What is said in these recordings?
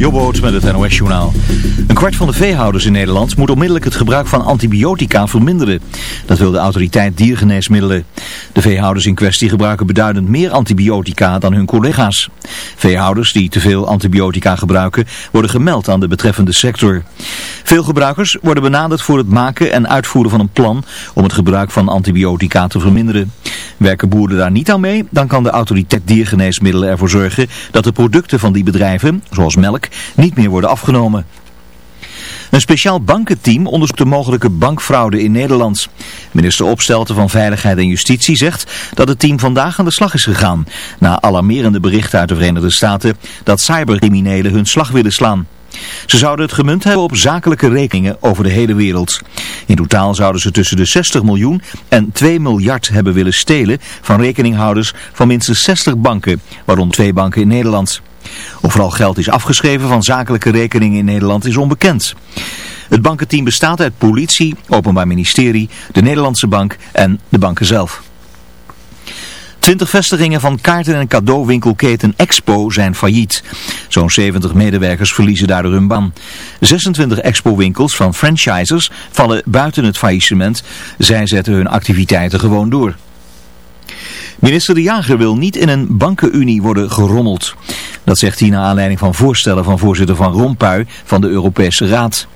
Jobboot met het NOS-journaal. Een kwart van de veehouders in Nederland moet onmiddellijk het gebruik van antibiotica verminderen. Dat wil de autoriteit diergeneesmiddelen. De veehouders in kwestie gebruiken beduidend meer antibiotica dan hun collega's. Veehouders die te veel antibiotica gebruiken worden gemeld aan de betreffende sector. Veel gebruikers worden benaderd voor het maken en uitvoeren van een plan om het gebruik van antibiotica te verminderen. Werken boeren daar niet aan mee, dan kan de autoriteit diergeneesmiddelen ervoor zorgen dat de producten van die bedrijven, zoals melk, niet meer worden afgenomen. Een speciaal bankenteam onderzoekt de mogelijke bankfraude in Nederland. Minister Opstelten van Veiligheid en Justitie zegt dat het team vandaag aan de slag is gegaan. Na alarmerende berichten uit de Verenigde Staten dat cybercriminelen hun slag willen slaan. Ze zouden het gemunt hebben op zakelijke rekeningen over de hele wereld. In totaal zouden ze tussen de 60 miljoen en 2 miljard hebben willen stelen van rekeninghouders van minstens 60 banken, waaronder twee banken in Nederland. Of vooral geld is afgeschreven van zakelijke rekeningen in Nederland is onbekend. Het bankenteam bestaat uit politie, openbaar ministerie, de Nederlandse bank en de banken zelf. Twintig vestigingen van kaarten- en cadeauwinkelketen Expo zijn failliet. Zo'n 70 medewerkers verliezen daardoor hun baan. 26 Expo-winkels van franchisers vallen buiten het faillissement. Zij zetten hun activiteiten gewoon door. Minister De Jager wil niet in een bankenunie worden gerommeld. Dat zegt hij naar aanleiding van voorstellen van voorzitter Van Rompuy van de Europese Raad.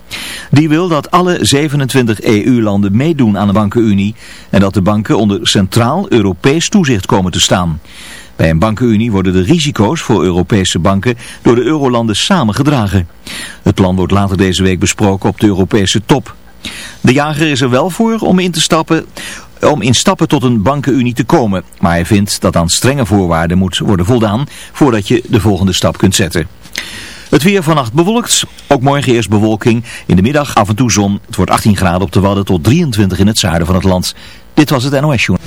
Die wil dat alle 27 EU-landen meedoen aan de bankenunie en dat de banken onder centraal Europees toezicht komen te staan. Bij een bankenunie worden de risico's voor Europese banken door de eurolanden samengedragen. Het plan wordt later deze week besproken op de Europese top. De jager is er wel voor om in te stappen om in stappen tot een bankenunie te komen. Maar hij vindt dat aan strenge voorwaarden moet worden voldaan voordat je de volgende stap kunt zetten. Het weer vannacht bewolkt, ook morgen eerst bewolking. In de middag af en toe zon. Het wordt 18 graden op de Wadden tot 23 in het zuiden van het land. Dit was het NOS Journal.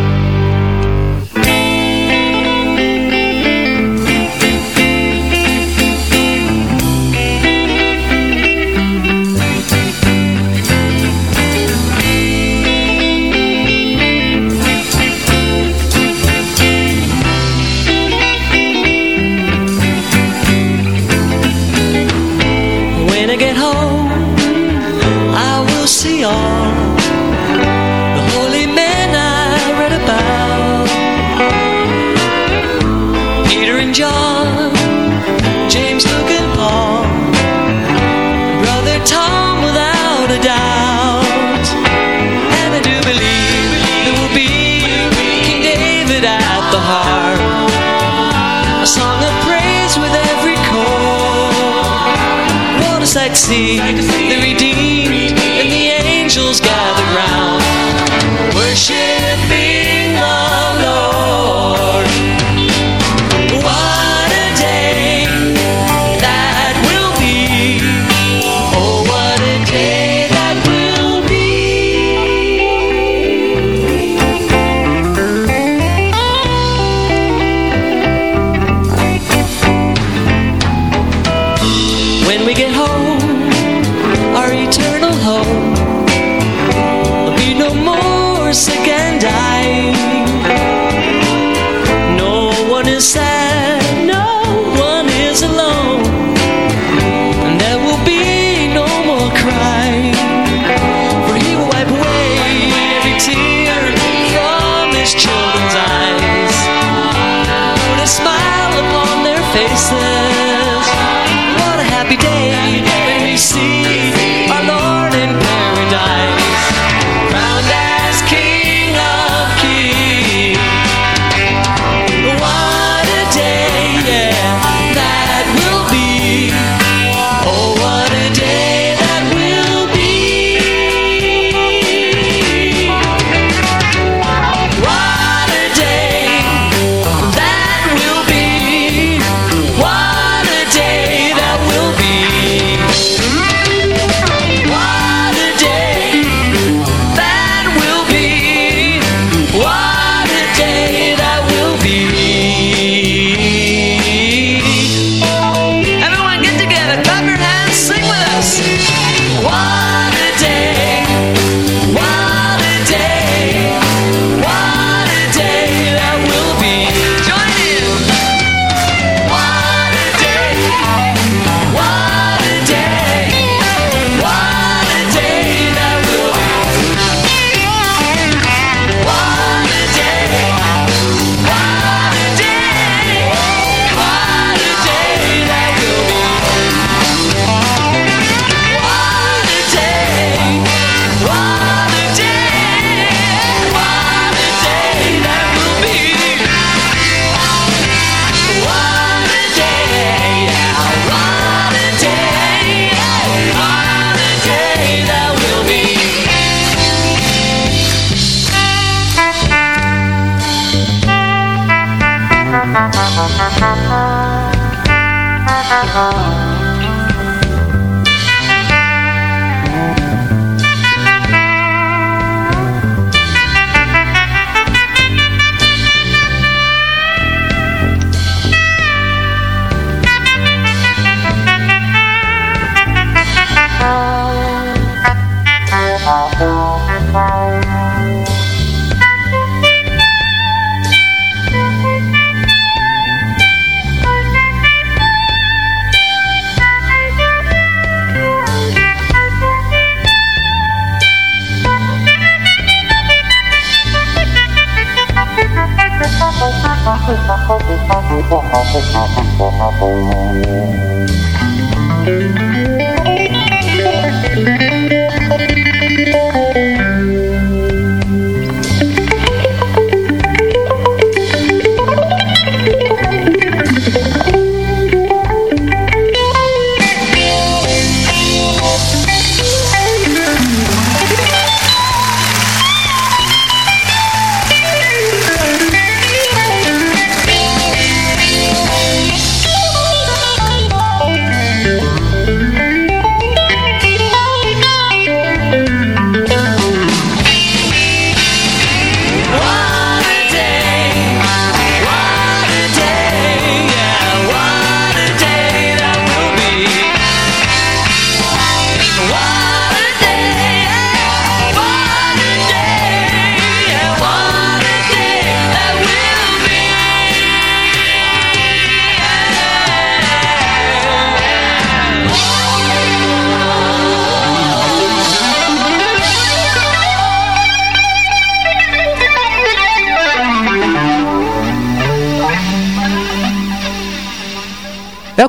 See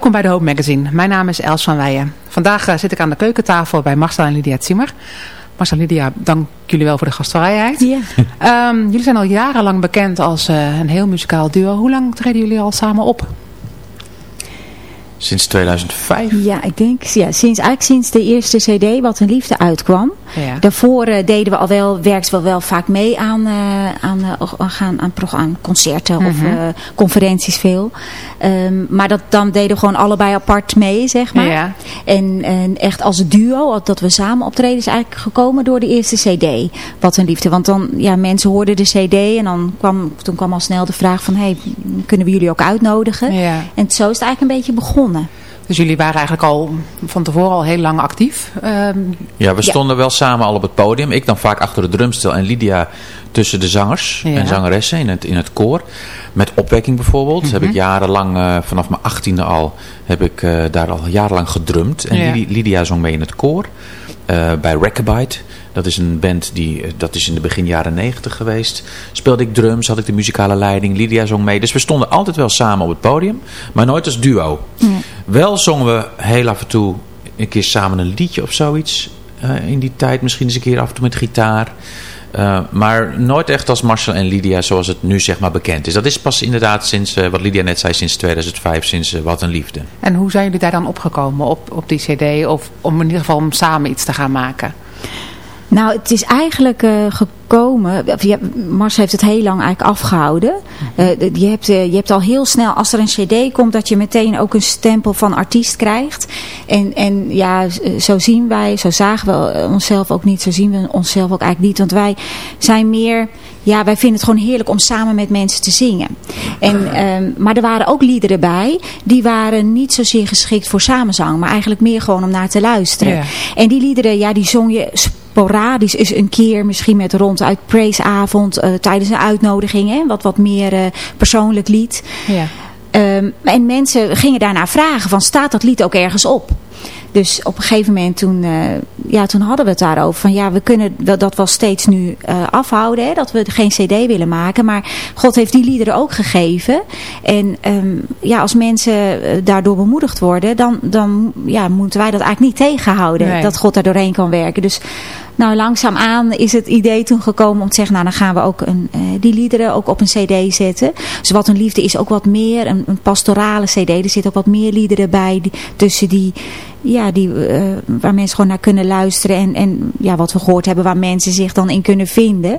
Welkom bij de Hoop Magazine. Mijn naam is Els van Weijen. Vandaag uh, zit ik aan de keukentafel bij Marcel en Lydia Zimmer. Marcel en Lydia, dank jullie wel voor de gastvrijheid. Ja. Um, jullie zijn al jarenlang bekend als uh, een heel muzikaal duo. Hoe lang treden jullie al samen op? Sinds 2005? Ja, ik denk, ja, sinds, eigenlijk sinds de eerste cd Wat een Liefde uitkwam. Ja. Daarvoor uh, deden we al wel, werkten we wel vaak mee aan, uh, aan, uh, aan, aan, aan concerten mm -hmm. of conferenties veel. Um, maar dat, dan deden we gewoon allebei apart mee, zeg maar. Ja. En, en echt als duo, dat we samen optreden, is eigenlijk gekomen door de eerste cd. Wat een Liefde. Want dan, ja, mensen hoorden de cd en dan kwam, toen kwam al snel de vraag van, hey, kunnen we jullie ook uitnodigen? Ja. En zo is het eigenlijk een beetje begonnen. Dus jullie waren eigenlijk al van tevoren al heel lang actief? Um, ja, we stonden ja. wel samen al op het podium. Ik dan vaak achter de drumstel en Lydia tussen de zangers ja. en zangeressen in het, in het koor. Met opwekking bijvoorbeeld. Mm -hmm. Heb ik jarenlang, uh, vanaf mijn achttiende al, heb ik uh, daar al jarenlang gedrumd. En ja. Lydia zong mee in het koor. Uh, bij Rackabite. Dat is een band die, dat is in de begin jaren negentig geweest. Speelde ik drums, had ik de muzikale leiding, Lydia zong mee. Dus we stonden altijd wel samen op het podium, maar nooit als duo. Wel zongen we heel af en toe een keer samen een liedje of zoiets. Uh, in die tijd misschien eens een keer af en toe met gitaar. Uh, maar nooit echt als Marcel en Lydia zoals het nu zeg maar bekend is. Dat is pas inderdaad sinds, uh, wat Lydia net zei, sinds 2005, sinds uh, Wat een Liefde. En hoe zijn jullie daar dan opgekomen op, op die cd? Of om in ieder geval om samen iets te gaan maken? Nou, het is eigenlijk uh, gekomen... Ja, Mars heeft het heel lang eigenlijk afgehouden. Uh, je, hebt, uh, je hebt al heel snel, als er een cd komt... dat je meteen ook een stempel van artiest krijgt. En, en ja, zo zien wij, zo zagen we onszelf ook niet. Zo zien we onszelf ook eigenlijk niet. Want wij zijn meer... Ja, wij vinden het gewoon heerlijk om samen met mensen te zingen. En, um, maar er waren ook liederen bij... die waren niet zozeer geschikt voor samenzang... maar eigenlijk meer gewoon om naar te luisteren. Ja. En die liederen, ja, die zong je sporadisch is een keer misschien met ronduit praisavond uh, tijdens een uitnodiging, hè, wat wat meer uh, persoonlijk lied. Ja. Um, en mensen gingen daarna vragen van staat dat lied ook ergens op? Dus op een gegeven moment toen, uh, ja, toen hadden we het daarover. Van ja, we kunnen dat wel steeds nu uh, afhouden. Hè, dat we geen cd willen maken. Maar God heeft die liederen ook gegeven. En um, ja, als mensen daardoor bemoedigd worden. Dan, dan ja, moeten wij dat eigenlijk niet tegenhouden. Nee. Dat God daar doorheen kan werken. Dus nou, langzaamaan is het idee toen gekomen om te zeggen, nou dan gaan we ook een, uh, die liederen ook op een cd zetten. Dus Wat een Liefde is ook wat meer een, een pastorale cd. Er zitten ook wat meer liederen bij tussen die ja, die, uh, waar mensen gewoon naar kunnen luisteren. En, en ja, wat we gehoord hebben, waar mensen zich dan in kunnen vinden.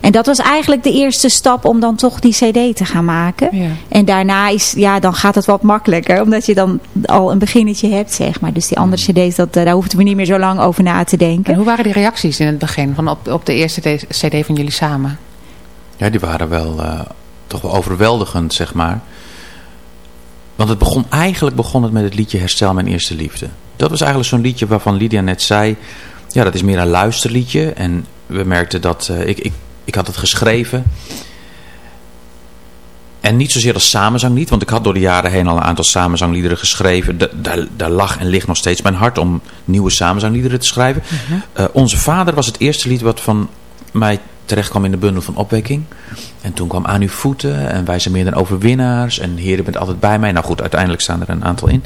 En dat was eigenlijk de eerste stap om dan toch die cd te gaan maken. Ja. En daarna is, ja, dan gaat het wat makkelijker. Omdat je dan al een beginnetje hebt, zeg maar. Dus die andere cd's, dat, uh, daar hoefden we niet meer zo lang over na te denken. En hoe waren die reacties in het begin van op, op de eerste cd van jullie samen? Ja, die waren wel uh, toch wel overweldigend, zeg maar. Want het begon, eigenlijk begon het met het liedje Herstel mijn eerste liefde. Dat was eigenlijk zo'n liedje waarvan Lydia net zei... Ja, dat is meer een luisterliedje. En we merkten dat... Uh, ik, ik, ik had het geschreven. En niet zozeer als samenzanglied. Want ik had door de jaren heen al een aantal samenzangliederen geschreven. Da, daar, daar lag en ligt nog steeds mijn hart om nieuwe samenzangliederen te schrijven. Uh -huh. uh, Onze Vader was het eerste lied wat van mij terecht kwam in de bundel van opwekking. En toen kwam Aan uw voeten en wij zijn meer dan overwinnaars. En Heer, bent altijd bij mij. Nou goed, uiteindelijk staan er een aantal in.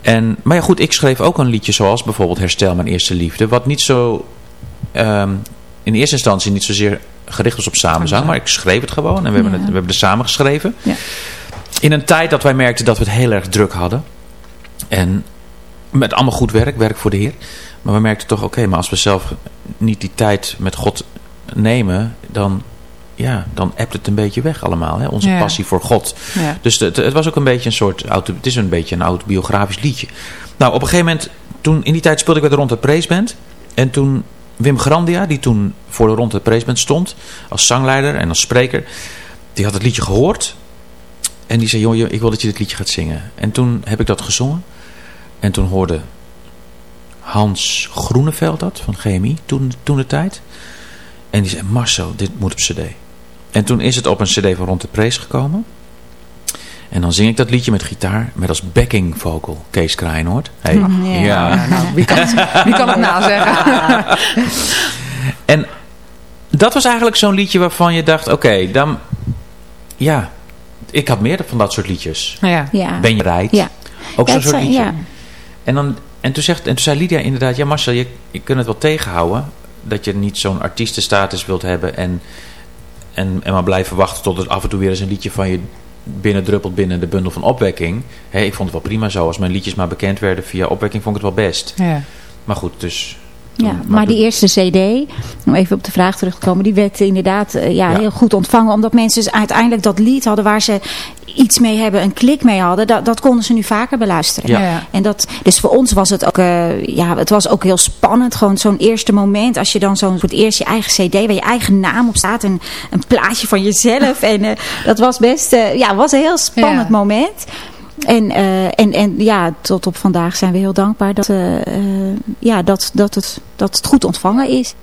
En, maar ja goed, ik schreef ook een liedje zoals bijvoorbeeld Herstel mijn eerste liefde. Wat niet zo, um, in eerste instantie niet zozeer gericht was op samenzang. Maar ik schreef het gewoon en we, ja. hebben, het, we hebben het samen geschreven. Ja. In een tijd dat wij merkten dat we het heel erg druk hadden. En met allemaal goed werk, werk voor de Heer. Maar we merkten toch, oké, okay, maar als we zelf niet die tijd met God nemen, dan, ja, dan ebt het een beetje weg allemaal. Hè? Onze Ja. passie voor God. Ja. Dus het, het was ook een beetje een soort, auto, het is een beetje een autobiografisch liedje. Nou, op een gegeven moment, toen, in die tijd speelde ik bij de Rond Preesband. En toen Wim Grandia, die toen voor de Rond Preesband stond, als zangleider en als spreker, die had het liedje gehoord. En die zei, joh, joh, ik wil dat je dit liedje gaat zingen. En toen heb ik dat gezongen. En toen hoorde Hans Groeneveld dat, van GMI, toen, toen de tijd. En die zei, Marcel, dit moet op cd. En toen is het op een cd van Rond de Prees gekomen. En dan zing ik dat liedje met gitaar, met als backing vocal Kees Kraaienhoort. Hey. Mm, ja. ja. Nou, wie, kan het, wie kan het nazeggen? En dat was eigenlijk zo'n liedje waarvan je dacht, oké, dan... Ja, ik had meer van dat soort liedjes. Ja. Ja. Ben je bereid? Ja. Ook zo'n soort liedje. ja. En, dan, en, toen zegt, en toen zei Lydia inderdaad, ja Marcel, je, je kunt het wel tegenhouden. Dat je niet zo'n artiestenstatus wilt hebben en, en, en maar blijven wachten tot er af en toe weer eens een liedje van je binnendruppelt binnen de bundel van opwekking. Hé, ik vond het wel prima zo. Als mijn liedjes maar bekend werden via opwekking, vond ik het wel best. Ja. Maar goed, dus... Ja, maar die eerste cd, om even op de vraag terug te komen, die werd inderdaad eh, ja, Ja. heel goed ontvangen. Omdat mensen dus uiteindelijk dat lied hadden waar ze iets mee hebben, een klik mee hadden. Dat, dat konden ze nu vaker beluisteren. Ja. Ja. En dat, dus voor ons was het ook, eh, ja, het was ook heel spannend. Gewoon zo'n eerste moment, als je dan zo'n voor het eerst je eigen cd, waar je eigen naam op staat. En een plaatje van jezelf. en eh, dat was best, eh, ja, was een heel spannend Ja. moment. En, eh, en, en ja, tot op vandaag zijn we heel dankbaar dat, eh, eh, ja, dat, dat, het, dat het goed ontvangen is.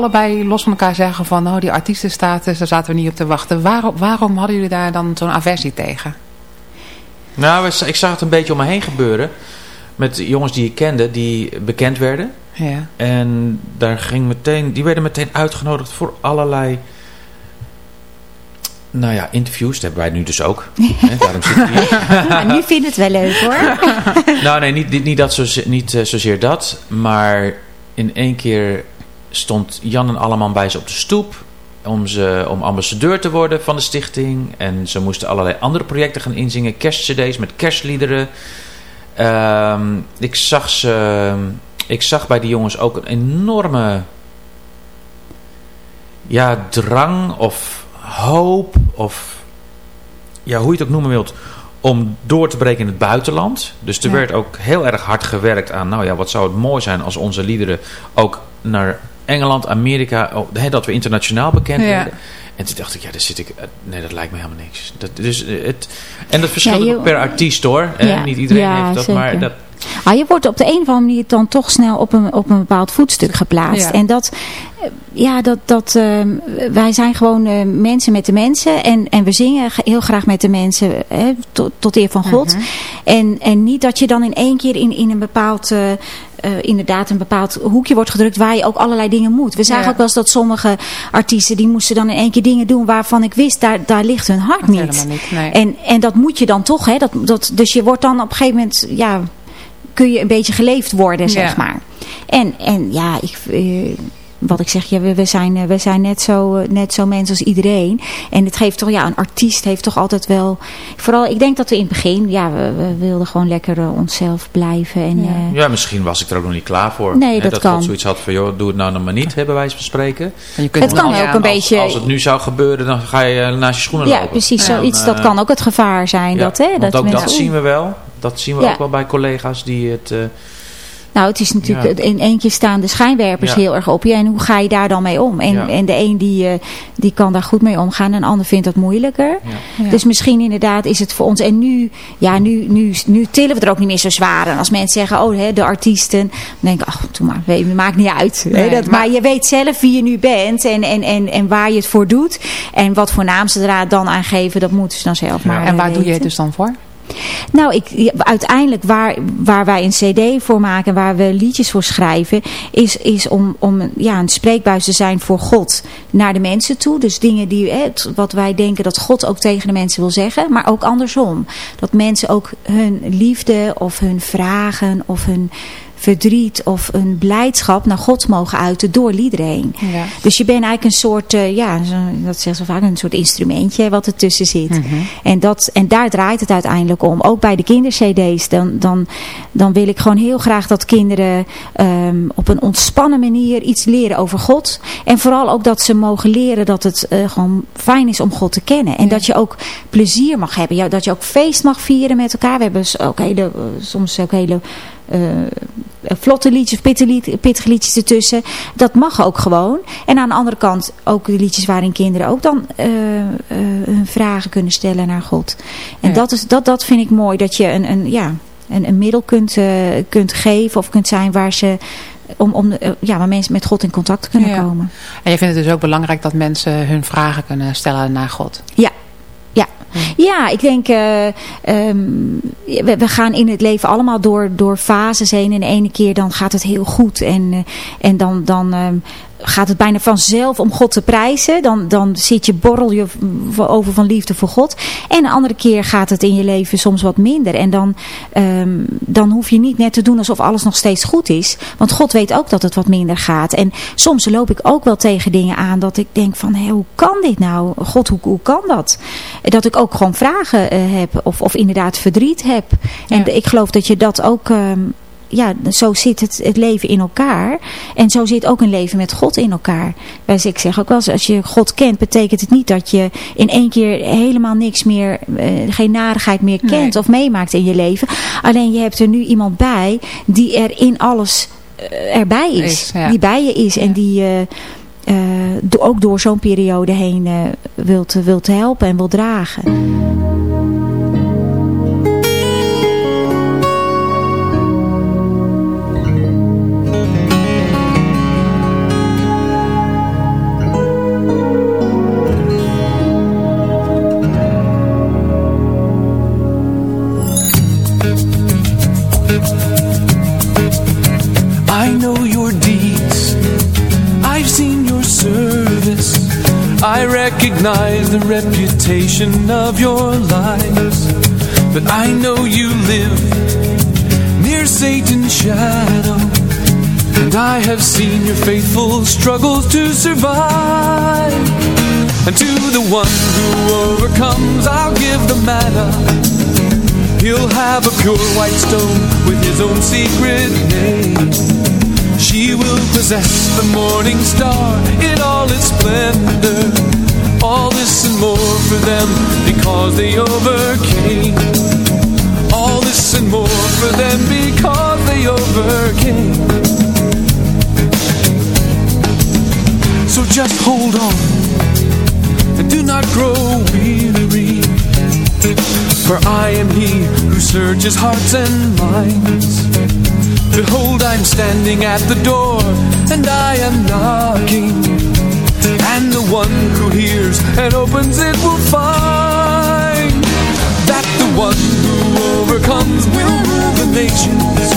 Allebei los van elkaar zeggen van, oh die artiestenstatus, daar zaten we niet op te wachten. Waarom, waarom hadden jullie daar dan zo'n aversie tegen? Nou, ik zag het een beetje om me heen gebeuren. Met jongens die ik kende, die bekend werden. Ja. En daar ging meteen, die werden meteen uitgenodigd voor allerlei nou ja, interviews, dat hebben wij nu dus ook. Hè, daarom zitten we hier. Nou, nu vind het wel leuk hoor. nou nee, niet, niet, dat zo, niet uh, zozeer dat. Maar in één keer stond Jan en Alleman bij ze op de stoep. Om, ze, om ambassadeur te worden van de stichting. En ze moesten allerlei andere projecten gaan inzingen. Kerstcd's met kerstliederen. Uh, ik, zag ze, ik zag bij die jongens ook een enorme ja, drang of hoop of ja, hoe je het ook noemen wilt, om door te breken in het buitenland. Dus er werd ook heel erg hard gewerkt aan, nou ja, wat zou het mooi zijn als onze liederen ook naar Engeland, Amerika, oh, dat we internationaal bekend werden. En toen dacht ik, ja, daar zit ik, eh, nee, dat lijkt me helemaal niks. Dat, dus het, en dat verschilt ja, per artiest hoor. Niet iedereen heeft dat, maar dat, Ah, je wordt op de een of andere manier dan toch snel op een, op een bepaald voetstuk geplaatst. En dat, eh, ja, dat, dat, uh, wij zijn gewoon uh, mensen met de mensen. En, en we zingen heel graag met de mensen hè, tot, tot eer van God. Mhm. en, en niet dat je dan in één keer in, in een bepaald... Inderdaad een bepaald hoekje wordt gedrukt waar je ook allerlei dingen moet. We zagen Ja. ook wel eens dat sommige artiesten die moesten dan in één keer dingen doen waarvan ik wist, daar, daar ligt hun hart niet. Helemaal niet, nee. En, en dat moet je dan toch, hè? Dat, dat, dus je wordt dan op een gegeven moment, ja, kun je een beetje geleefd worden, zeg Ja. maar. En, en ja, ik, eh, wat ik zeg, ja, we, we zijn, eh, we zijn net, zo, eh, net zo mensen als iedereen. En het geeft toch, ja, een artiest heeft toch altijd wel... Vooral, ik denk dat we in het begin, ja, we, we wilden gewoon lekker onszelf blijven. En, Ja. eh, ja, misschien was ik er ook nog niet klaar voor. Nee, Hè, dat dat kan. God zoiets had van, joh, doe het nou nog maar niet, hebben wij van spreken. En je kunt Het kan ja, ook een Als- beetje... Als het nu zou gebeuren, dan ga je naast je schoenen ja, lopen. precies, En, zoiets. eh, dat kan ook het gevaar zijn. ja, dat, hè, want dat ook mensen, dat zien we wel. Dat zien we Ja. ook wel bij collega's die het... eh, Nou, het is natuurlijk, Ja. in één keer staan de schijnwerpers Ja. heel erg op je. En hoe ga je daar dan mee om? En, Ja. en de een die, eh, die kan daar goed mee omgaan. En de ander vindt dat moeilijker. ja. Ja. Dus misschien inderdaad is het voor ons. En nu, ja, nu, nu, nu tillen we er ook niet meer zo zwaar. En als mensen zeggen, oh, hè, de artiesten. Dan denk ik, ach, doe maar, weet, maakt niet uit. hè, Nee, dat, maar, maar- je weet zelf wie je nu bent. En, en, en, en waar je het voor doet. En wat voor naam ze er dan aan geven, dat moeten ze dan zelf maar en waar eh, doe je het dus dan voor? Nou, ik, uiteindelijk waar, waar wij een cd voor maken, waar we liedjes voor schrijven, is, is om, om ja, een spreekbuis te zijn voor God naar de mensen toe. Dus dingen die, hè, wat wij denken dat God ook tegen de mensen wil zeggen, maar ook andersom. Dat mensen ook hun liefde of hun vragen of hun verdriet of een blijdschap naar God mogen uiten door liederen heen. Ja. Dus je bent eigenlijk een soort, eh, ja, dat zeggen ze vaak, een soort instrumentje wat ertussen zit. En, dat, en daar draait het uiteindelijk om. Ook bij de kindercd's. Dan, dan, dan wil ik gewoon heel graag dat kinderen ehm, op een ontspannen manier iets leren over God. En vooral ook dat ze mogen leren dat het eh, gewoon fijn is om God te kennen. En dat je ook plezier mag hebben. Ja, dat je ook feest mag vieren met elkaar. We hebben ook hele, eh, soms ook hele vlotte liedjes, pittige, lied- pittige liedjes ertussen. Dat mag ook gewoon. En aan de andere kant ook de liedjes waarin kinderen ook dan eh, eh, hun vragen kunnen stellen naar God. En Ja. dat, is, dat, dat vind ik mooi. Dat je een, een, ja, een, een middel kunt, eh, kunt geven of kunt zijn waar ze... Om, om eh, ja, waar mensen met God in contact kunnen Ja. komen. En je vindt het dus ook belangrijk dat mensen hun vragen kunnen stellen naar God. Ja. Ja, ik denk, eh, ehm, we, gaan in het leven allemaal door, door fases heen. En de ene keer dan gaat het heel goed. En, eh, en dan, dan ehm, gaat het bijna vanzelf om God te prijzen. Dan, dan zit je, borrel je over van liefde voor God. En een andere keer gaat het in je leven soms wat minder. En dan, ehm, dan hoef je niet net te doen alsof alles nog steeds goed is. Want God weet ook dat het wat minder gaat. En soms loop ik ook wel tegen dingen aan dat ik denk van, hé, hoe kan dit nou? God, hoe, hoe kan dat? Dat ik ook gewoon vragen eh, heb of, of inderdaad verdriet heb. En Ja. ik geloof dat je dat ook... ehm, ja, zo zit het, het leven in elkaar. En zo zit ook een leven met God in elkaar. Dus ik zeg ook wel eens, als je God kent, betekent het niet dat je in één keer helemaal niks meer, eh, geen narigheid meer Nee. kent of meemaakt in je leven. Alleen je hebt er nu iemand bij die er in alles eh, erbij is. Is, ja. Die bij je is en die je ook door zo'n periode heen wilt, wilt helpen en wil dragen. The reputation of your lies But I know you live near Satan's shadow And I have seen your faithful struggles to survive. And to the one who overcomes I'll give the manna He'll have a pure white stone with his own secret name. She will possess the morning star in all its splendor all this and more for them because they overcame. All this and more for them because they overcame. So just hold on and do not grow weary. For I am he who searches hearts and minds. Behold, I'm standing at the door and I am knocking. And the one who hears and opens it will find That the one who overcomes will rule the nations.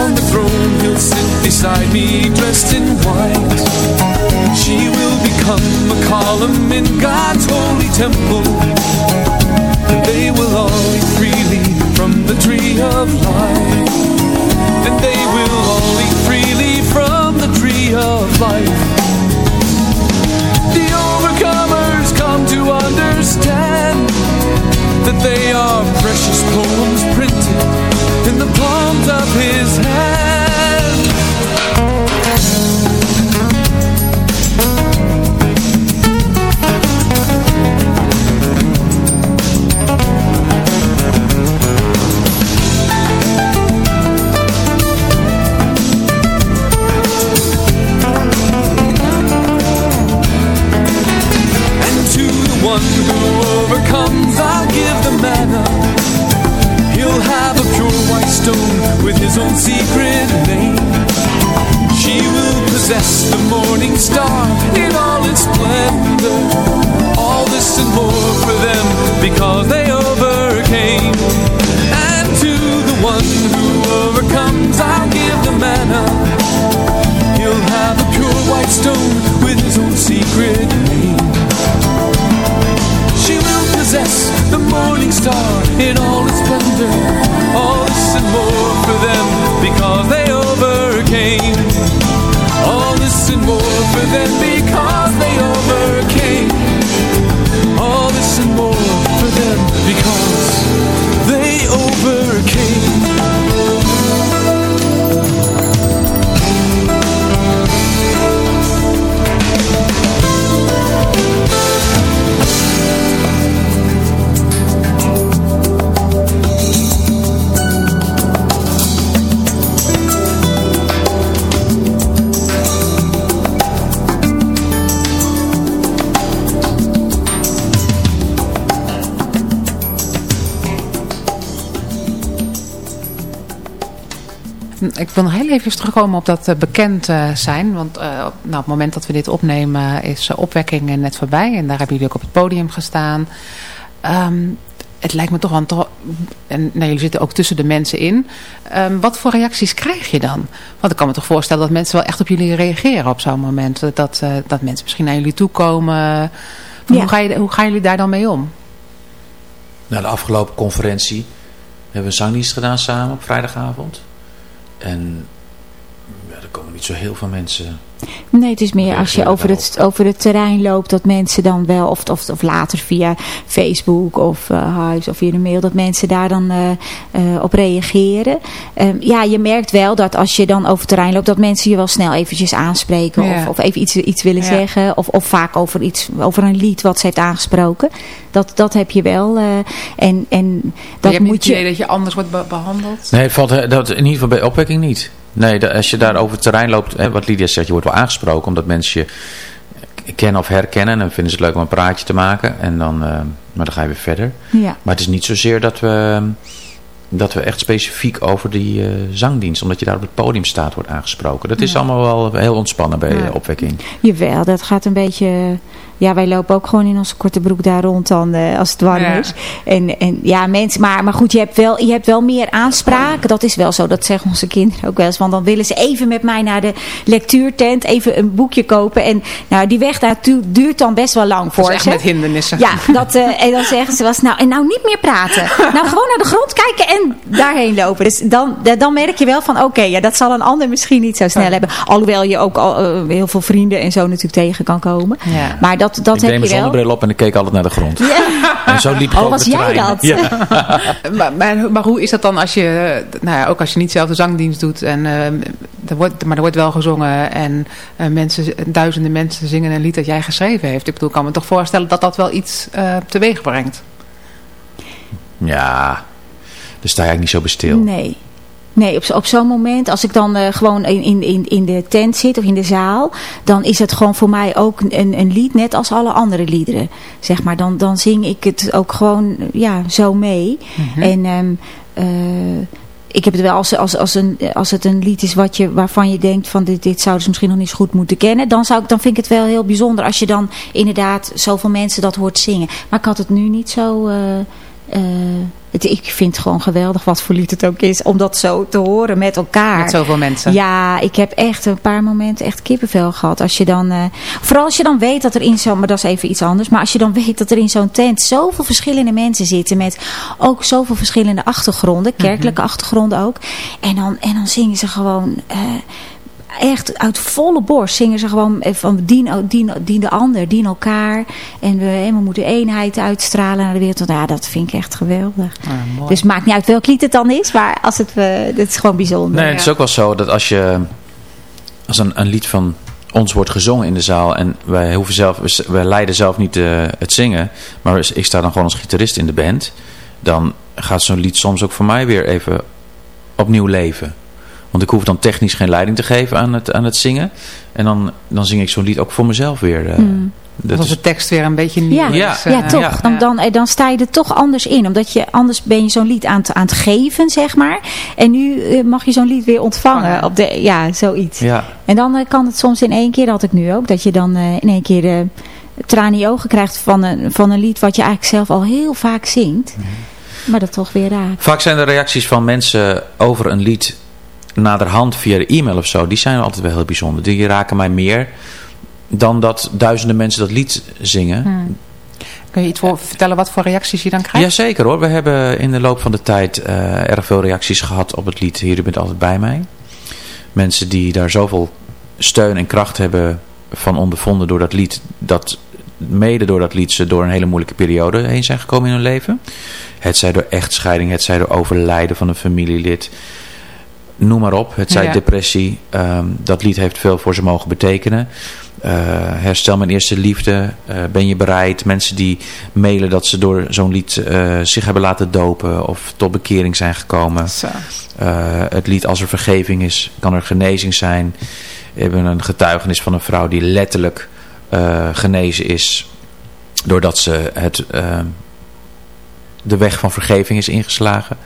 On the throne he'll sit beside me dressed in white. She will become a column in God's holy temple. And they will all eat freely from the tree of life. And they will all eat freely from the tree of life to understand that they are precious poems printed in the palms of his hand. his own secret name. She will possess the morning star in all its splendor. All this and more for them because they overcame. And to the one who overcomes, I'll give the manna. He'll have a pure white stone with his own secret name. She will possess the morning star Ik wil nog heel even terugkomen op dat uh, bekend uh, zijn. Want uh, nou, op het moment dat we dit opnemen is opwekking net voorbij. En daar hebben jullie ook op het podium gestaan. Um, het lijkt me toch wel... Toch, en nou, jullie zitten ook tussen de mensen in. Um, wat voor reacties krijg je dan? Want ik kan me toch voorstellen dat mensen wel echt op jullie reageren op zo'n moment. Dat, dat mensen misschien naar jullie toe komen. Ja. Hoe, ga je, hoe gaan jullie daar dan mee om? Nou, de afgelopen conferentie hebben we een zangdienst gedaan samen op vrijdagavond. En ja, er komen niet zo heel veel mensen Nee, het is meer als je over het, over het terrein loopt dat mensen dan wel, of, of, of later via Facebook of uh, Huis of via de mail, dat mensen daar dan uh, uh, op reageren. Um, ja, je merkt wel dat als je dan over het terrein loopt, dat mensen je wel snel eventjes aanspreken ja. of, of even iets, iets willen ja. zeggen. Of, of vaak over, iets, over een lied wat ze heeft aangesproken. Dat, dat heb je wel. en, en dat je moet niet je... dat je anders wordt be behandeld? Nee, valt dat, in ieder geval bij opwekking niet. Nee, als je daar over het terrein loopt, wat Lydia zegt, je wordt wel aangesproken omdat mensen je kennen of herkennen. En vinden ze het leuk om een praatje te maken. En dan, uh, maar dan ga je weer verder. Ja. Maar het is niet zozeer dat we, dat we echt specifiek over die uh, zangdienst, omdat je daar op het podium staat, wordt aangesproken. Dat is allemaal wel heel ontspannen bij ja. opwekking. Jawel, dat gaat een beetje ja, wij lopen ook gewoon in onze korte broek daar rond dan uh, als het warm ja. is. En, en ja, mensen, maar, maar goed, je hebt, wel, je hebt wel meer aanspraak. Dat is wel zo, dat zeggen onze kinderen ook wel eens. Want dan willen ze even met mij naar de lectuurtent, even een boekje kopen. En nou, die weg daartoe duurt dan best wel lang voor dat is echt met hindernissen. Ja, dat, uh, en dan zeggen ze wel eens, nou, en nou niet meer praten. nou, gewoon naar de grond kijken en daarheen lopen. Dus dan, dan merk je wel van, oké, okay, ja, dat zal een ander misschien niet zo snel hebben. Alhoewel je ook al, uh, heel veel vrienden en zo natuurlijk tegen kan komen. Ja. Maar dat, dat ik heb deed mijn zonnebril op en ik keek altijd naar de grond. Ja. En zo liep ik oh, was de jij trein. dat? Ja. maar, maar, maar, hoe is dat dan als je, nou ja, ook als je niet zelf de zangdienst doet, en, uh, er wordt, maar er wordt wel gezongen en uh, mensen, duizenden mensen zingen een lied dat jij geschreven heeft. Ik bedoel, ik kan me toch voorstellen dat dat wel iets uh, teweeg brengt. Ja, daar sta je eigenlijk niet zo bestil. Nee. Nee, op, op zo'n moment, als ik dan uh, gewoon in, in, in de tent zit of in de zaal, dan is het gewoon voor mij ook een, een lied, net als alle andere liederen. Zeg maar, dan, dan zing ik het ook gewoon ja, zo mee. Mm -hmm. En um, uh, ik heb het wel als, als, als, een, als het een lied is wat je, waarvan je denkt van dit, dit zouden ze misschien nog niet zo goed moeten kennen. Dan, zou ik, dan vind ik het wel heel bijzonder als je dan inderdaad zoveel mensen dat hoort zingen. Maar ik had het nu niet zo... Uh, het, ik vind het gewoon geweldig wat voor lied het ook is. Om dat zo te horen met elkaar. Met zoveel mensen. Ja, ik heb echt een paar momenten echt kippenvel gehad. Als je dan, uh, vooral als je dan weet dat er in zo'n, maar dat is even iets anders. Maar als je dan weet dat er in zo'n tent zoveel verschillende mensen zitten. Met ook zoveel verschillende achtergronden. Kerkelijke mm -hmm. achtergronden ook. En dan, en dan zingen ze gewoon... Uh, echt uit volle borst zingen ze gewoon van dien, dien, dien de ander, dien elkaar. En we, en we moeten eenheid uitstralen naar de wereld. Ja, dat vind ik echt geweldig. Ah, dus het maakt niet uit welk lied het dan is, maar als het, uh, het is gewoon bijzonder. Nee, het is ook wel zo dat als je als een, een lied van ons wordt gezongen in de zaal en wij hoeven zelf, wij leiden zelf niet uh, het zingen, maar ik sta dan gewoon als gitarist in de band, dan gaat zo'n lied soms ook voor mij weer even opnieuw leven. Want ik hoef dan technisch geen leiding te geven aan het, aan het zingen. En dan, dan zing ik zo'n lied ook voor mezelf weer. Uh, mm. Dat als de tekst weer een beetje nieuw ja, is. Ja, ja toch. Ja. Dan, dan, dan sta je er toch anders in. Omdat je, anders ben je zo'n lied aan het, aan het geven, zeg maar. En nu uh, mag je zo'n lied weer ontvangen. Op de, ja, zoiets. Ja. En dan uh, kan het soms in één keer, dat ik nu ook, dat je dan uh, in één keer de traan in je ogen krijgt van een, van een lied wat je eigenlijk zelf al heel vaak zingt. Mm. Maar dat toch weer raakt. Vaak zijn de reacties van mensen over een lied naderhand via de e-mail of zo, die zijn altijd wel heel bijzonder. Die raken mij meer dan dat duizenden mensen dat lied zingen. Hmm. Kun je iets voor, vertellen wat voor reacties je dan krijgt? Jazeker hoor. We hebben in de loop van de tijd uh, erg veel reacties gehad op het lied Hier, u bent altijd bij mij. Mensen die daar zoveel steun en kracht hebben van ondervonden door dat lied. Dat mede door dat lied ze door een hele moeilijke periode heen zijn gekomen in hun leven. Het zij door echtscheiding, het zij door overlijden van een familielid noem maar op. Het zij ja. depressie. Um, dat lied heeft veel voor ze mogen betekenen. Uh, herstel mijn eerste liefde. Uh, ben je bereid? Mensen die mailen dat ze door zo'n lied uh, zich hebben laten dopen. Of tot bekering zijn gekomen. het lied Als er vergeving is, kan er genezing zijn. We hebben een getuigenis van een vrouw die letterlijk genezen is. Doordat ze het, de weg van vergeving is ingeslagen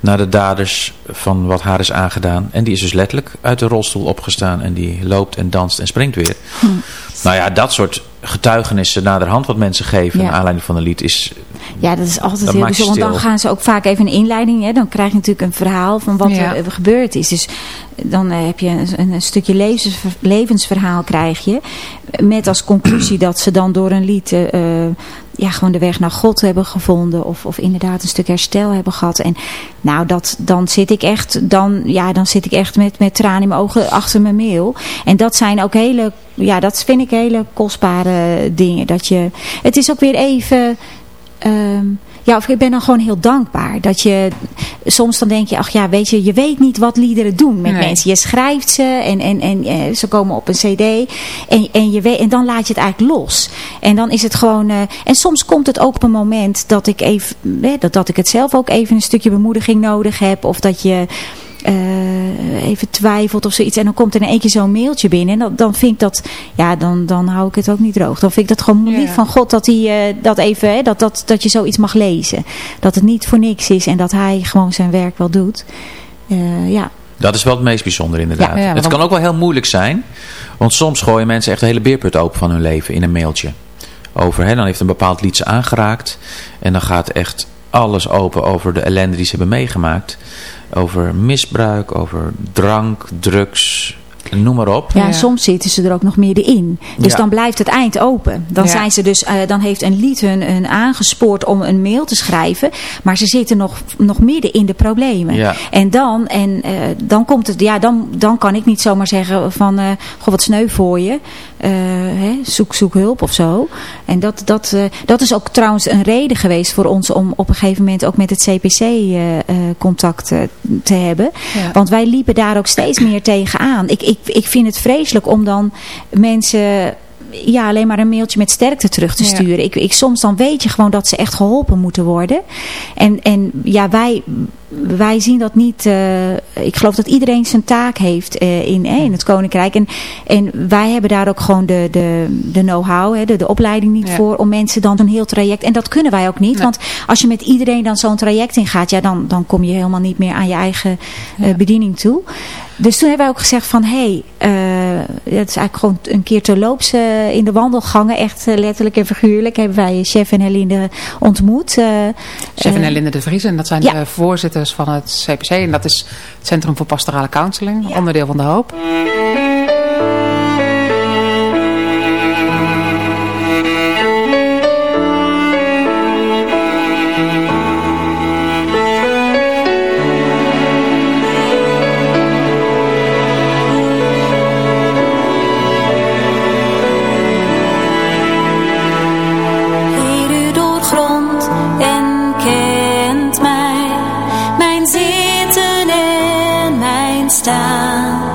naar de daders van wat haar is aangedaan. En die is dus letterlijk uit de rolstoel opgestaan. En die loopt en danst en springt weer. Hm. Nou ja, dat soort getuigenissen naderhand wat mensen geven. Ja. Naar aanleiding van een lied is... Ja, dat is altijd dat heel bijzonder. Want dan gaan ze ook vaak even een inleiding. Hè? Dan krijg je natuurlijk een verhaal van wat ja. er gebeurd is. Dus dan uh, heb je een, een stukje levens, levensverhaal krijg je. Met als conclusie dat ze dan door een lied... Uh, ja, gewoon de weg naar God hebben gevonden. Of, of inderdaad een stuk herstel hebben gehad. En nou, dat, dan zit ik echt, dan, ja, dan zit ik echt met, met tranen in mijn ogen achter mijn mail. En dat zijn ook hele, ja, dat vind ik hele kostbare dingen. Dat je, het is ook weer even... Um, ja, of ik ben dan gewoon heel dankbaar. Dat je, soms dan denk je, ach ja, weet je, je weet niet wat liederen doen met nee. mensen. Je schrijft ze en, en, en, en ze komen op een cd en, en, je weet, en dan laat je het eigenlijk los. En dan is het gewoon, uh, en soms komt het ook op een moment dat ik even, eh, dat, dat ik het zelf ook even een stukje bemoediging nodig heb. Of dat je... Uh, even twijfelt of zoiets. En dan komt er in één keer zo'n mailtje binnen. En dan, dan vind ik dat, ja, dan, dan hou ik het ook niet droog. Dan vind ik dat gewoon ja. lief van God dat hij uh, dat even, hè, dat, dat, dat je zoiets mag lezen. Dat het niet voor niks is en dat hij gewoon zijn werk wel doet. Uh, ja. Dat is wel het meest bijzonder inderdaad. Ja, ja, het kan ook wel heel moeilijk zijn. Want soms gooien mensen echt een hele beerput open van hun leven in een mailtje. over, hè, dan heeft een bepaald lied ze aangeraakt. En dan gaat echt alles open over de ellende die ze hebben meegemaakt. Over misbruik, over drank, drugs, noem maar op. Ja, soms zitten ze er ook nog middenin. Dus Ja. dan blijft het eind open. Dan, Ja. zijn ze dus, eh, dan heeft een lied hun, hun aangespoord om een mail te schrijven. Maar ze zitten nog, nog midden in de problemen. Ja. En dan, en, eh, dan komt het, ja, dan, dan kan ik niet zomaar zeggen van, eh goh, wat sneu voor je. Eh, hè, zoek, zoek hulp of zo. En dat, dat, eh, dat is ook trouwens een reden geweest voor ons om op een gegeven moment ook met het CPC eh, contact te hebben. Ja. Want wij liepen daar ook steeds meer tegenaan. Ik, ik, ik vind het vreselijk om dan mensen ja, alleen maar een mailtje met sterkte terug te Ja. sturen. Ik, ik, soms dan weet je gewoon dat ze echt geholpen moeten worden. En, en ja, wij, wij zien dat niet. eh, ik geloof dat iedereen zijn taak heeft eh, in, eh, in het Koninkrijk. En, en wij hebben daar ook gewoon de, de, de know-how, de, de opleiding niet Ja. voor. Om mensen dan zo'n heel traject. En dat kunnen wij ook niet. Nee. Want als je met iedereen dan zo'n traject ingaat. Ja, dan, dan kom je helemaal niet meer aan je eigen eh, bediening toe. Dus toen hebben wij ook gezegd van, hé, hey, het is eigenlijk gewoon een keer terloops eh, in de wandelgangen, echt letterlijk en figuurlijk, hebben wij chef en Helinde ontmoet. Chef en Helinde de Vries. En dat zijn ja. de voorzitters van het CPC. En dat is het Centrum voor Pastorale Counseling. Onderdeel van de Hoop. Mijn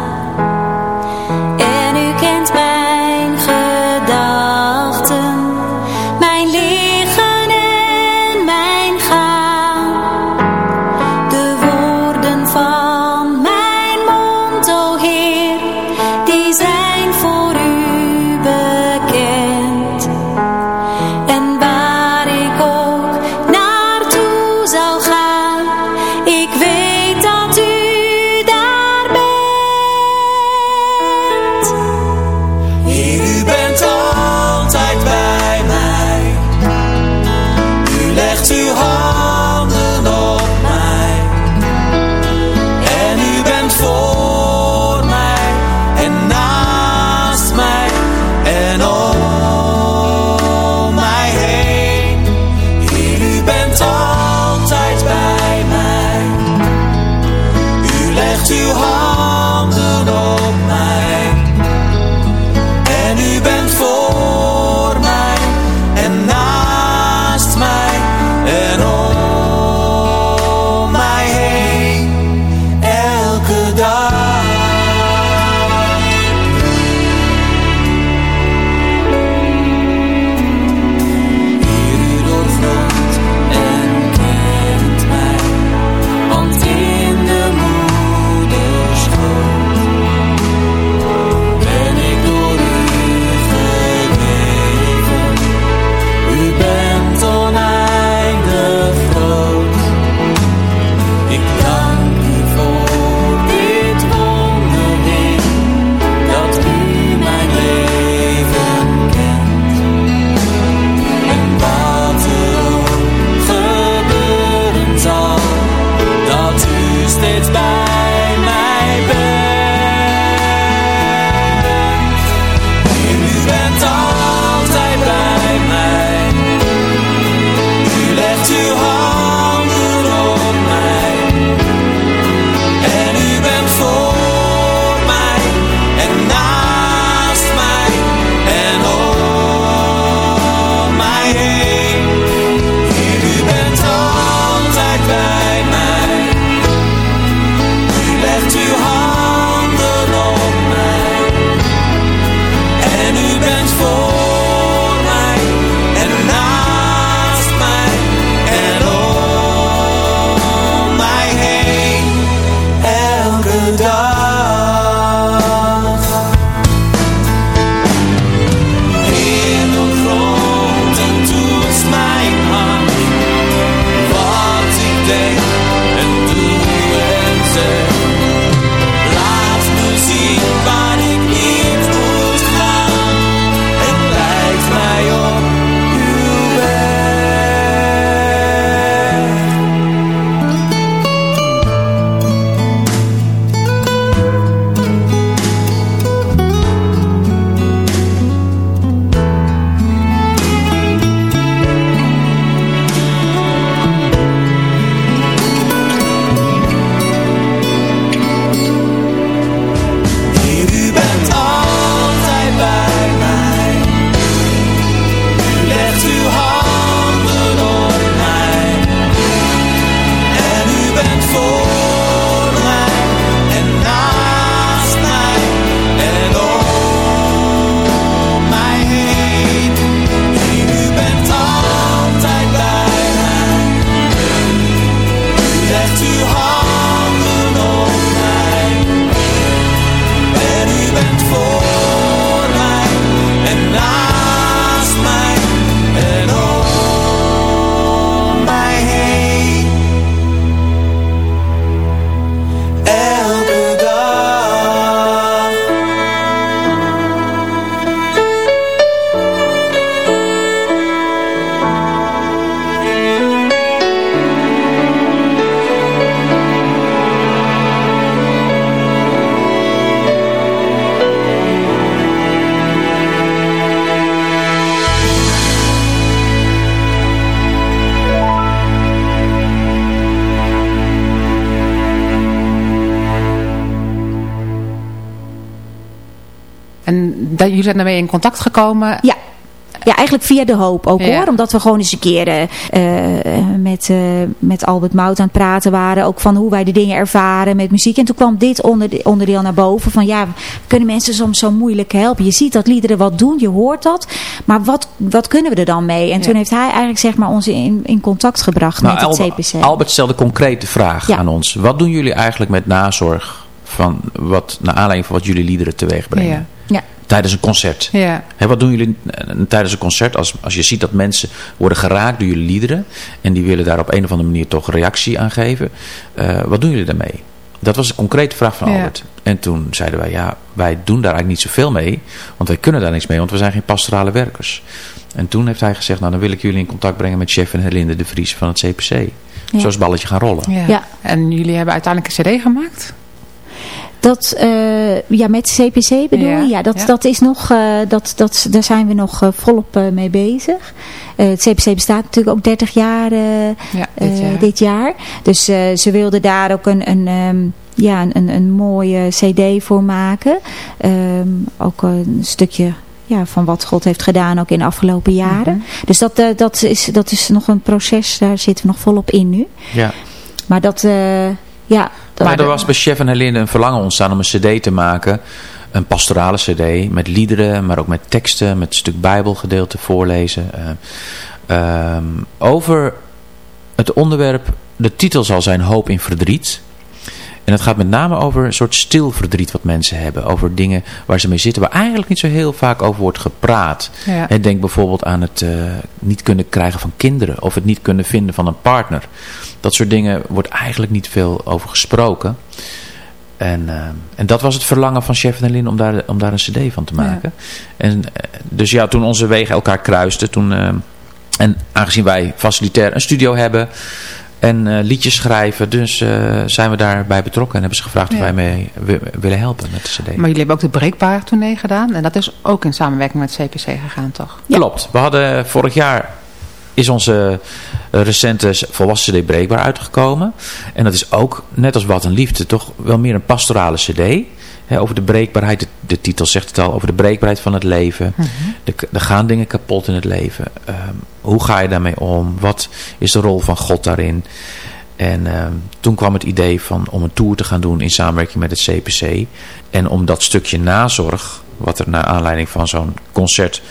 dat, jullie zijn daarmee in contact gekomen? Ja. Ja, eigenlijk via de hoop ook hoor. Omdat we gewoon eens een keer uh, met, uh, met Albert Mout aan het praten waren. Ook van hoe wij de dingen ervaren met muziek. En toen kwam dit onderdeel naar boven. Van ja, kunnen mensen soms zo moeilijk helpen. Je ziet dat liederen wat doen, je hoort dat. Maar wat, wat kunnen we er dan mee? En ja. toen heeft hij eigenlijk zeg maar ons in, in contact gebracht nou, met het Albert, CPC. Albert stelde concrete vraag ja. aan ons. Wat doen jullie eigenlijk met nazorg? Van wat, naar aanleiding van wat jullie liederen teweeg brengen? Tijdens een concert. Ja. He, wat doen jullie tijdens een concert als, als je ziet dat mensen worden geraakt door jullie liederen en die willen daar op een of andere manier toch reactie aan geven. Uh, wat doen jullie daarmee? Dat was een concrete vraag van Albert. Ja. En toen zeiden wij, ja, wij doen daar eigenlijk niet zoveel mee, want wij kunnen daar niks mee, want we zijn geen pastorale werkers. En toen heeft hij gezegd, nou dan wil ik jullie in contact brengen met chef en Helinde de Vries van het CPC. Ja. Zo is het balletje gaan rollen. Ja. ja. En jullie hebben uiteindelijk een cd gemaakt? Dat, uh, ja, met CPC bedoel je? Ja, ja, dat, ja. dat is nog, uh, dat, dat, daar zijn we nog uh, volop mee bezig. het CPC bestaat natuurlijk ook 30 jaar, ja, dit, jaar. dit, jaar. Dus ze wilden daar ook een, een, um, ja, een, een mooie cd voor maken. Um, ook een stukje ja, van wat God heeft gedaan ook in de afgelopen jaren. Mm -hmm. Dus dat, uh, dat, is, dat is nog een proces, daar zitten we nog volop in nu. Ja. Maar dat, uh, ja... Maar er was bij Chef en Helene een verlangen ontstaan om een cd te maken. Een pastorale cd met liederen, maar ook met teksten, met een stuk bijbelgedeelte voorlezen. Uh, um, over het onderwerp, de titel zal zijn Hoop in verdriet. En het gaat met name over een soort stil verdriet wat mensen hebben. Over dingen waar ze mee zitten, waar eigenlijk niet zo heel vaak over wordt gepraat. Ja. Denk bijvoorbeeld aan het uh, niet kunnen krijgen van kinderen. Of het niet kunnen vinden van een partner. Dat soort dingen wordt eigenlijk niet veel over gesproken. En, uh, en dat was het verlangen van Chef en Lin om daar, om daar een cd van te maken. Ja. En, uh, dus ja, toen onze wegen elkaar kruisten. Toen, en aangezien wij facilitair een studio hebben en uh, liedjes schrijven. Dus uh, zijn we daarbij betrokken en hebben ze gevraagd ja. of wij mee willen helpen met de cd. Maar jullie hebben ook de Breekbaar tournee gedaan en dat is ook in samenwerking met CPC gegaan, toch? Ja. Klopt. We hadden vorig jaar is onze recente volwassen cd Breekbaar uitgekomen. En dat is ook, net als Wat een Liefde, toch wel meer een pastorale cd. He, over de breekbaarheid, de, de, titel zegt het al, over de breekbaarheid van het leven. Mhm. Mm -hmm. Er gaan dingen kapot in het leven. Um, hoe ga je daarmee om? Wat is de rol van God daarin? En um, toen kwam het idee van om een tour te gaan doen in samenwerking met het CPC. En om dat stukje nazorg, wat er naar aanleiding van zo'n concert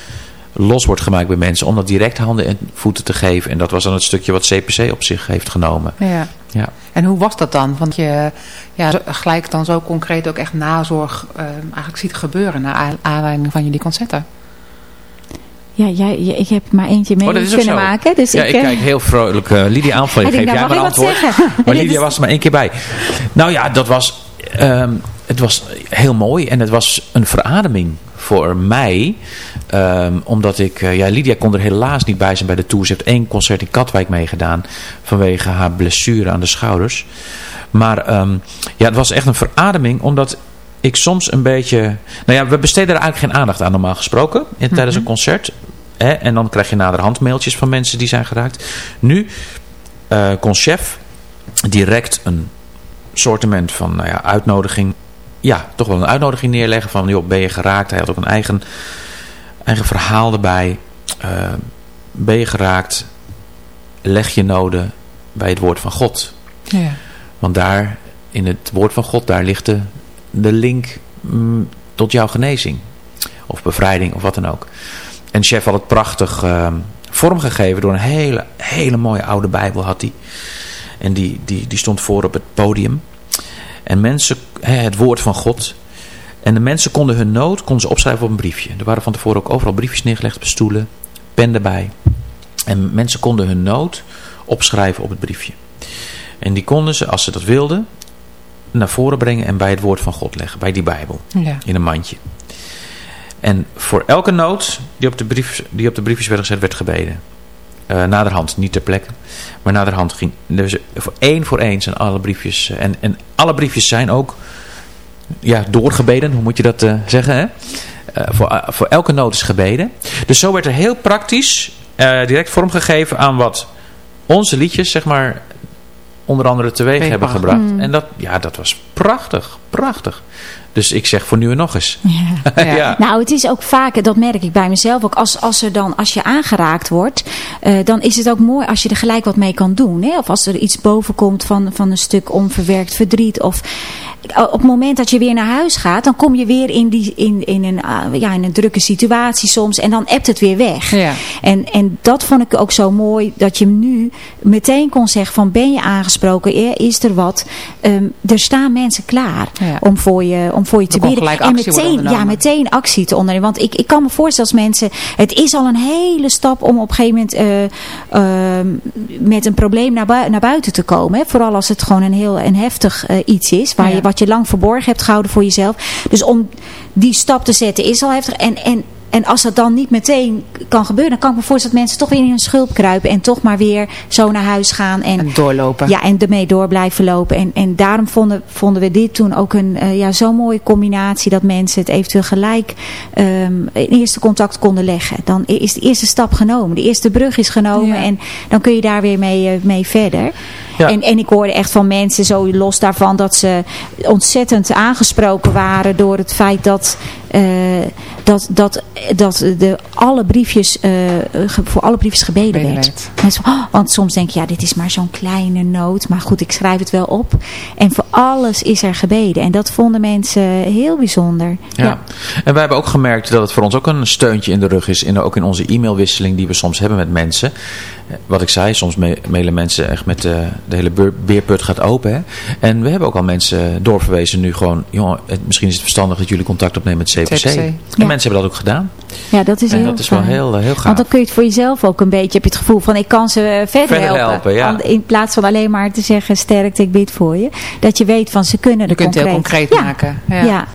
los wordt gemaakt bij mensen, om dat direct handen en voeten te geven. En dat was dan het stukje wat CPC op zich heeft genomen. Ja. Ja. En hoe was dat dan? Want je ja, gelijk dan zo concreet ook echt nazorg uh, eigenlijk ziet gebeuren naar aanleiding van jullie concerten. Ja, jij, ik heb maar eentje mee oh, kunnen zo. maken. Dus ja, ik, ik kijk heel vrolijk. Uh, Lydia aanval, geef nou, jij maar antwoord. Maar Lydia was er maar één keer bij. Nou ja, dat was, um, het was heel mooi. En het was een verademing voor mij. Um, omdat ik, uh, ja, Lydia kon er helaas niet bij zijn bij de tour. Ze heeft één concert in Katwijk meegedaan. Vanwege haar blessure aan de schouders. Maar um, ja, het was echt een verademing. Omdat ik soms een beetje... Nou ja, we besteden er eigenlijk geen aandacht aan normaal gesproken. In, tijdens mm -hmm. een concert. Hè, en dan krijg je naderhand mailtjes van mensen die zijn geraakt. Nu uh, kon chef direct een sortiment van nou ja, uitnodiging... Ja, toch wel een uitnodiging neerleggen van... joh, ben je geraakt? Hij had ook een eigen, eigen verhaal erbij. Uh, ben je geraakt? Leg je noden bij het woord van God. Ja. Want daar, in het woord van God, daar ligt de, de link mm, tot jouw genezing. Of bevrijding, of wat dan ook. En chef had het prachtig uh, vormgegeven door een hele, hele mooie oude bijbel had hij. En die, die, die stond voor op het podium. En mensen, het woord van God. En de mensen konden hun nood konden ze opschrijven op een briefje. Er waren van tevoren ook overal briefjes neergelegd op stoelen. Pen erbij. En mensen konden hun nood opschrijven op het briefje. En die konden ze, als ze dat wilden, naar voren brengen en bij het woord van God leggen. Bij die bijbel. Ja. In een mandje. En voor elke noot die op de, brief, die op de briefjes werd gezet, werd gebeden. Uh, naderhand, niet ter plekke. Maar naderhand ging. Dus voor één voor één zijn alle briefjes. En, en alle briefjes zijn ook ja, doorgebeden. Hoe moet je dat uh, zeggen? Hè? Uh, voor, voor elke noot is gebeden. Dus zo werd er heel praktisch direct vormgegeven aan wat onze liedjes, zeg maar, onder andere teweeg hebben gebracht. gebracht. Mm. En dat, ja, dat was prachtig, prachtig. Dus ik zeg voor nu en nog eens. Ja. Ja. Nou, het is ook vaak, dat merk ik bij mezelf ook, als, als, er dan, als je aangeraakt wordt, eh, dan is het ook mooi als je er gelijk wat mee kan doen. Hè? Of als er iets boven komt van, van een stuk onverwerkt verdriet. Of op het moment dat je weer naar huis gaat, dan kom je weer in, die, in, in, een, ah, ja, in een drukke situatie soms en dan ebt het weer weg. Ja. En, en dat vond ik ook zo mooi, dat je nu meteen kon zeggen van ben je aangesproken, is er wat. Ehm, er staan mensen klaar Ja. om voor je, om voor je te gelijk En meteen, ja, meteen actie te ondernemen. Want ik, ik kan me voorstellen als mensen, het is al een hele stap om op een gegeven moment eh, ehm, met een probleem naar, bui- naar buiten te komen. Hè? Vooral als het gewoon een heel een heftig eh, iets is, waar Ja. je, wat je lang verborgen hebt gehouden voor jezelf. Dus om die stap te zetten is al heftig. En, en, en als dat dan niet meteen kan gebeuren, dan kan ik me voorstellen dat mensen toch weer in hun schulp kruipen. En toch maar weer zo naar huis gaan. En, En doorlopen. ja, en ermee door blijven lopen. En, en daarom vonden, vonden we dit toen ook een eh, ja, zo'n mooie combinatie dat mensen het eventueel gelijk ehm, in eerste contact konden leggen. Dan is de eerste stap genomen. De eerste brug is genomen Ja. en dan kun je daar weer mee, eh, mee verder. Ja. En, en ik hoorde echt van mensen, zo los daarvan, dat ze ontzettend aangesproken waren door het feit dat, dat, dat, dat de, alle briefjes, eh, voor alle briefjes gebeden Gebeden werd. oh, want soms denk je, ja, dit is maar zo'n kleine noot. Maar goed, ik schrijf het wel op. En voor alles is er gebeden. En dat vonden mensen heel bijzonder. Ja. En wij hebben ook gemerkt dat het voor ons ook een steuntje in de rug is. In, ook in onze e-mailwisseling die we soms hebben met mensen. Eh, Wat ik zei, soms me- mailen mensen echt met eh, de hele beerput gaat open. Hè? En we hebben ook al mensen doorverwezen nu gewoon. Jongen, misschien is het verstandig dat jullie contact opnemen met CPC. CPC. En Ja. mensen hebben dat ook gedaan. Ja, dat is En heel dat is wel heel, eh, heel gaaf. Want dan kun je het voor jezelf ook een beetje, heb je het gevoel van ik kan ze verder, Verder helpen. helpen, ja. In plaats van alleen maar te zeggen sterkte, ik bid voor je. Dat je weet van ze kunnen Je het kunt het heel concreet. concreet Ja. maken. Ja.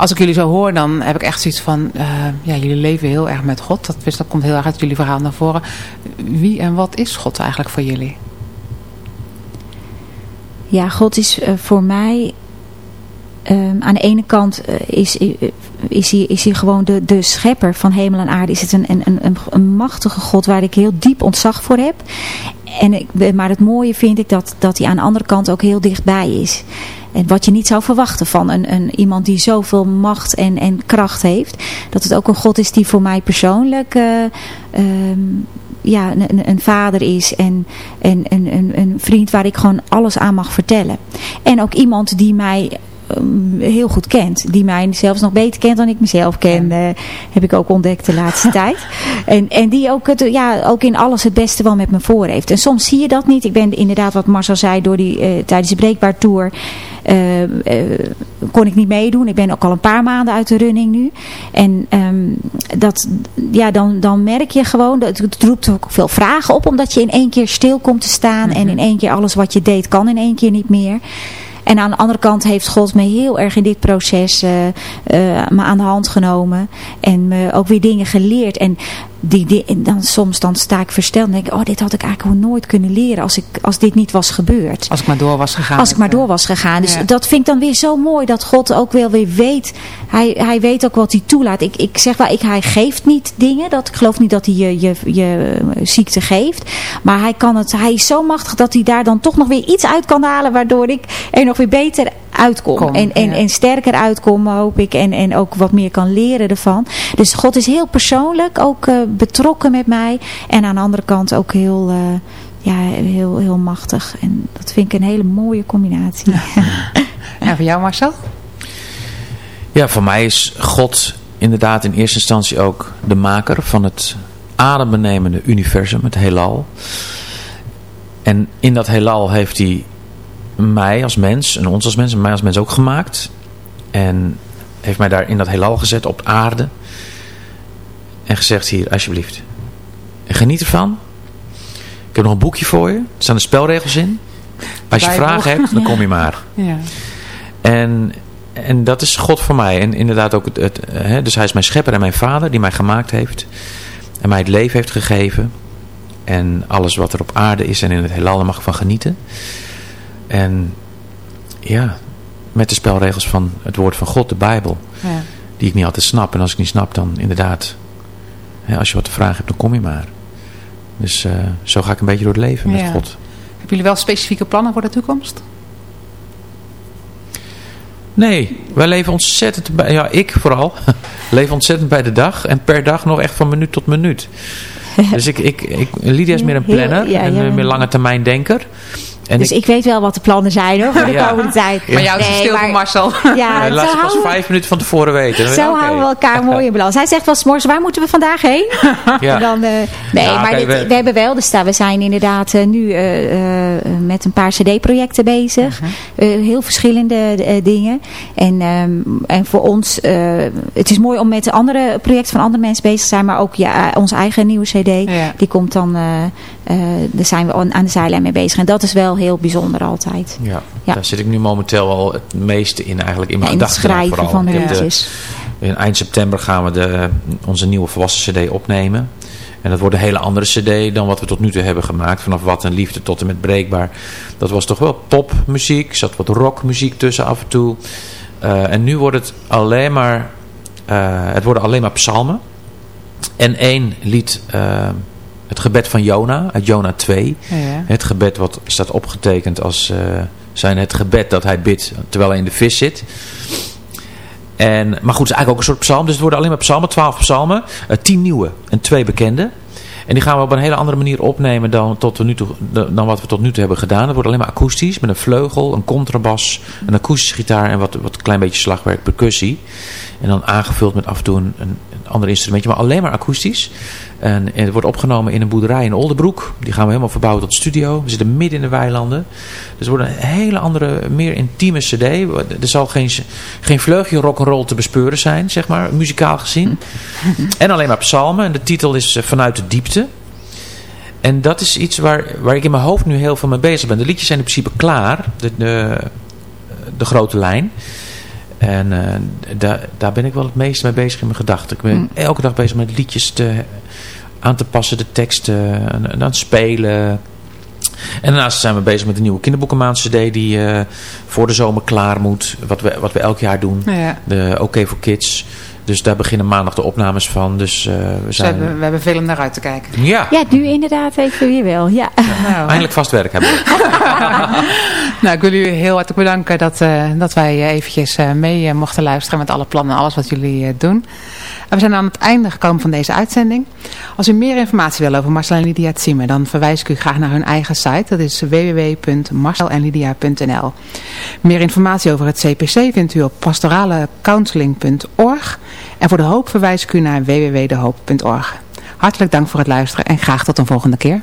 Als ik jullie zo hoor, dan heb ik echt zoiets van... eh, ja, jullie leven heel erg met God. Dat, dat komt heel erg uit jullie verhaal naar voren. Wie en wat is God eigenlijk voor jullie? Ja, God is eh, voor mij... ehm, aan de ene kant eh, is, is, hij, is hij gewoon de, de schepper van hemel en aarde. Is het een, een, een, een machtige God waar ik heel diep ontzag voor heb. En ik, maar het mooie vind ik dat, dat hij aan de andere kant ook heel dichtbij is. En wat je niet zou verwachten van een, een, iemand die zoveel macht en, en kracht heeft. Dat het ook een God is die voor mij persoonlijk eh, ehm, ja, een, een- een vader is. En, en een, een, een vriend waar ik gewoon alles aan mag vertellen. En ook iemand die mij ehm, heel goed kent. Die mij zelfs nog beter kent dan ik mezelf ken. heb ik ook ontdekt de laatste tijd. En, en die ook, het, ja, ook in alles het beste wel met me voor heeft. En soms zie je dat niet. Ik ben inderdaad wat Marcel zei door die, eh, tijdens de Breekbaar Tour... eh, eh, kon ik niet meedoen. Ik ben ook al een paar maanden uit de running nu. En ehm, dat, ja, dan, dan merk je gewoon, dat het roept ook veel vragen op. Omdat je in één keer stil komt te staan. En in één keer alles wat je deed kan in één keer niet meer. En aan de andere kant heeft God me heel erg in dit proces eh, eh, me aan de hand genomen. En me ook weer dingen geleerd. En die, die, en dan, soms dan sta ik versteld en denk ik, oh dit had ik eigenlijk nooit kunnen leren als, ik, als dit niet was gebeurd. Als ik maar door was gegaan. Als ik maar door was gegaan. Dus Ja. dat vind ik dan weer zo mooi dat God ook wel weer weet. Hij, hij weet ook wat hij toelaat. Ik, ik zeg wel, ik, hij geeft niet dingen. Dat, ik geloof niet dat hij je, je, je ziekte geeft. Maar hij, kan het, hij is zo machtig dat hij daar dan toch nog weer iets uit kan halen. Waardoor ik er nog weer beter uitkom. Kom, en, en, ja. en sterker uitkom hoop ik. En, en ook wat meer kan leren ervan. Dus God is heel persoonlijk ook eh, betrokken met mij. En aan de andere kant ook heel... eh, ja, heel, heel machtig. En dat vind ik een hele mooie combinatie. En voor jou Marcel? Ja, voor mij is God inderdaad in eerste instantie ook de maker van het adembenemende universum, het heelal. En in dat heelal heeft hij mij als mens, en ons als mens, en mij als mens ook gemaakt. En heeft mij daar in dat heelal gezet op aarde. En gezegd, hier, alsjeblieft. En geniet ervan. Ik heb nog een boekje voor je. Er staan de spelregels in. Als je Bijbel. vragen hebt, dan kom je maar. Ja. En, en dat is God voor mij. En inderdaad ook het, het, hè, dus hij is mijn schepper en mijn vader die mij gemaakt heeft. En mij het leven heeft gegeven. En alles wat er op aarde is en in het heelal daar mag ik van genieten. En ja, met de spelregels van het woord van God, de Bijbel. Ja. Die ik niet altijd snap. En als ik niet snap, dan inderdaad, als je wat te vragen hebt, dan kom je maar. Dus eh, zo ga ik een beetje door het leven met Ja. God. Hebben jullie wel specifieke plannen voor de toekomst? Nee, wij leven ontzettend bij, ja ik vooral, leven ontzettend bij de dag en per dag nog echt van minuut tot minuut. Dus ik, ik, ik, Lydia is meer een planner en meer lange termijn denker. En dus ik, weet wel wat de plannen zijn hoor, voor de komende tijd. Maar jou is stil voor Marcel. Ja, Ja, laat je pas vijf minuten van tevoren weten. Zo houden we elkaar mooi in balans. Hij zegt wel s'morgens, waar moeten we vandaag heen? Ja. En dan, eh, nee, Ja, maar dit- we- we, hebben wel, dus daar, we zijn inderdaad eh, nu eh, met een paar cd-projecten bezig. Mhm. Heel verschillende dingen. En, ehm, en voor ons, het is mooi om met andere projecten van andere mensen bezig te zijn, maar ook ja, onze eigen nieuwe cd, die komt dan, daar zijn we aan de zijlijn mee bezig. En dat is wel heel bijzonder altijd. Ja, Ja. daar zit ik nu momenteel wel het meeste in eigenlijk in mijn Ja, in het gedachten schrijven vooral. van de liedjes. In eind september gaan we de, onze nieuwe volwassen cd opnemen. En dat wordt een hele andere cd dan wat we tot nu toe hebben gemaakt. Vanaf Wat en Liefde tot en met Breekbaar. Dat was toch wel popmuziek. Er zat wat rockmuziek tussen af en toe. Uh, en nu wordt het alleen maar... Uh, het worden alleen maar psalmen. En één lied... Uh, het gebed van Jona, uit Jona 2. Ja. Het gebed wat staat opgetekend als zijn het gebed dat hij bidt terwijl hij in de vis zit. En, maar goed, het is eigenlijk ook een soort psalm. Dus het worden alleen maar psalmen, twaalf psalmen. Uh, tien nieuwe en twee bekende. En die gaan we op een hele andere manier opnemen dan, tot we nu toe, dan wat we tot nu toe hebben gedaan. Het wordt alleen maar akoestisch, met een vleugel, een contrabas, een akoestische gitaar en wat, wat een klein beetje slagwerk, percussie. En dan aangevuld met af en toe een, een, ander instrumentje, maar alleen maar akoestisch. En, en, het wordt opgenomen in een boerderij in Oldenbroek. Die gaan we helemaal verbouwen tot studio. We zitten midden in de weilanden. Dus het wordt een hele andere, meer intieme cd. Er zal geen, geen vleugje rock'n'roll te bespeuren zijn, zeg maar, muzikaal gezien. En alleen maar psalmen. En de titel is eh, Vanuit de Diepte. En dat is iets waar, waar ik in mijn hoofd nu heel veel mee bezig ben. De liedjes zijn in principe klaar. De, de, de grote lijn. En uh, daar, daar ben ik wel het meest mee bezig in mijn gedachten. Ik ben mm. elke dag bezig met liedjes te, aan te passen, de teksten, aan, aan het spelen. En daarnaast zijn we bezig met een nieuwe kinderboekenmaand cd die uh, voor de zomer klaar moet. Wat we, wat we elk jaar doen. Ja. De OK for Kids. Dus daar beginnen maandag de opnames van. Dus, uh, we, dus zijn... we, hebben, we hebben veel om naar uit te kijken. Ja, ja nu inderdaad even weer wel. Ja. ja nou, eindelijk vast werk hebben nou, ik wil jullie heel hartelijk bedanken dat, uh, dat wij eventjes uh, mee mochten luisteren met alle plannen en alles wat jullie doen. We zijn aan het einde gekomen van deze uitzending. Als u meer informatie wil over Marcel en Lydia Zimmer, dan verwijs ik u graag naar hun eigen site. Dat is www.marcelenlydia.nl Meer informatie over het CPC vindt u op pastoralecounseling.org. En voor de hoop verwijs ik u naar www.dehoop.org. Hartelijk dank voor het luisteren en graag tot een volgende keer.